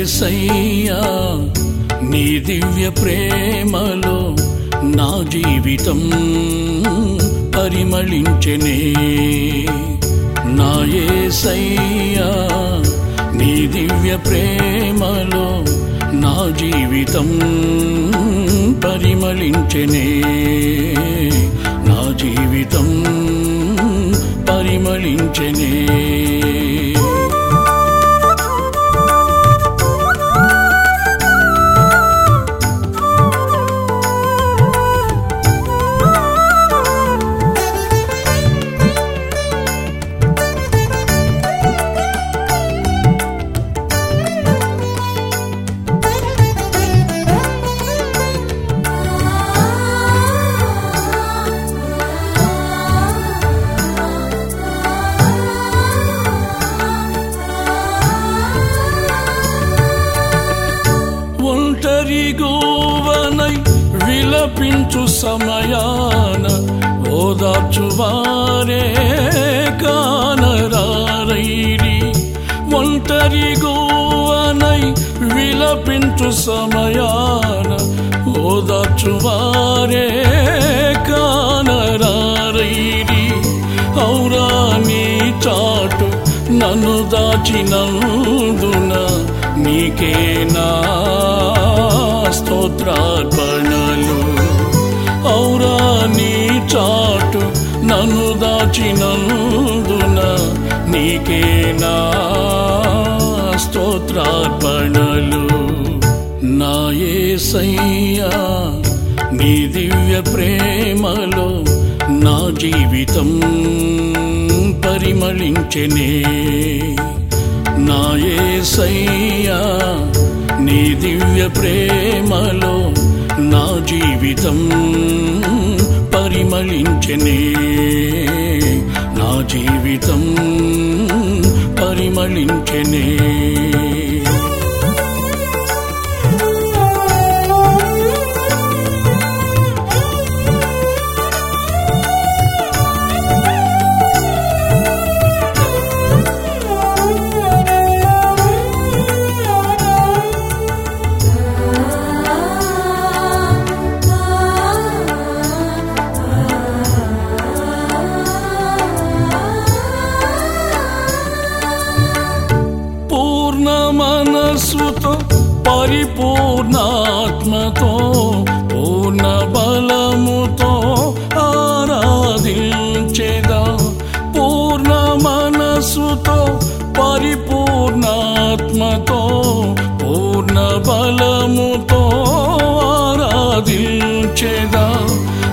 ఏసయ్యా నీ దివ్య ప్రేమలో నా జీవితం పరిమళించెనే. నా ఏసయ్యా నీ దివ్య ప్రేమలో నా జీవితం పరిమళించెనే. నా జీవితం పరిమళించెనే. ఒంటరి విలపించు సమయాన ఓదార్చువారే కానరారైరి ఒంటరి గోవనై విలపించు సమయాన ఓదార్చువారే కానరారైరి ఔరా నీ చాటు నన్ను దాచినందునా నీకే నా స్తోత్రార్పణలు? ఔరా నీ చాటు నన్ను దాచినందున నీకే నా స్తోత్రార్పణలు? నాయే సయ్యా నీ దివ్య ప్రేమలో నా జీవితం పరిమళించెనే. నా యేసయ్యా నీ దివ్య ప్రేమలో నా జీవితం పరిమళించనే. నా జీవితం పరిమళించనే. పూర్ణ బలముతో ఆరాధించేదా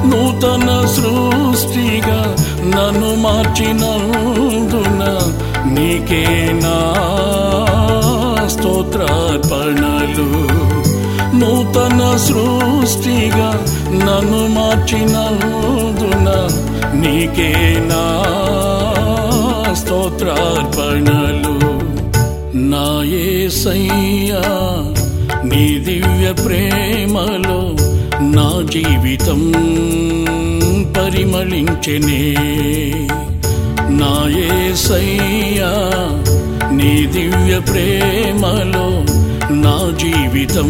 నూతన సృష్టిగా నన్ను మార్చినందున నీకే నా స్తోత్రార్పణలు. నూతన సృష్టిగా నన్ను మార్చినందున నీకే నా స్తోత్రార్పణలు. ఏసయ్యా నీ దివ్య ప్రేమలో నా జీవితం పరిమళించెనే. నా ఏసయ్యా నీ దివ్య ప్రేమలో నా జీవితం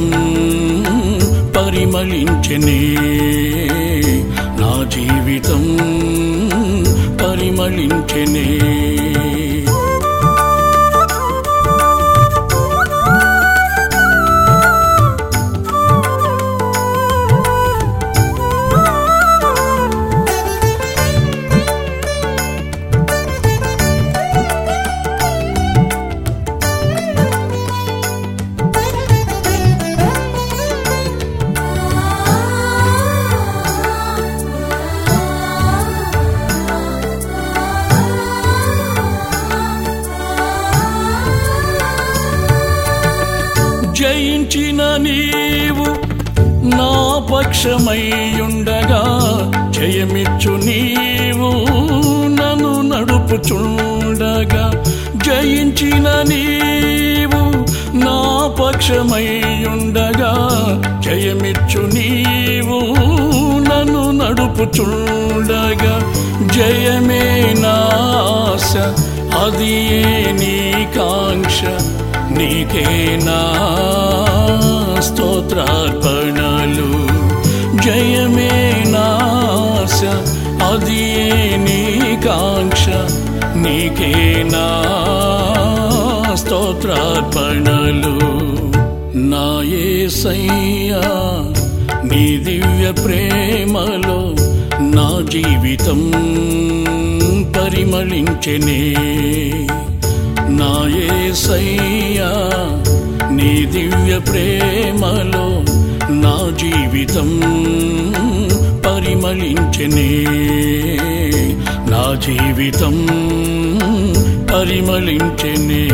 పరిమళించెనే. నా జీవితం పరిమళించెనే. జయించిన నీవు నా పక్షమైయుండగా జయమిచ్చు నీవు నన్ను నడుపుచుండగా జయించిన నీవు నా పక్షమైయుండగా జయమిచ్చు నీవు నన్ను నడుపుచుండగా జయమే నాశ అది నీ కాంక్ష నీకేనా స్తోత్రార్పణలు. జయమే నాశ అది నీ కాంక్ష నీకేనా స్తోత్రార్పణలు. నాయే సయ్యా నీ దివ్య ప్రేమలో నా జీవితం పరిమళించనే. నాయే సయ్యా నీ దివ్య ప్రేమలో నా జీవితం పరిమళించనే. నా జీవితం పరిమళించనే.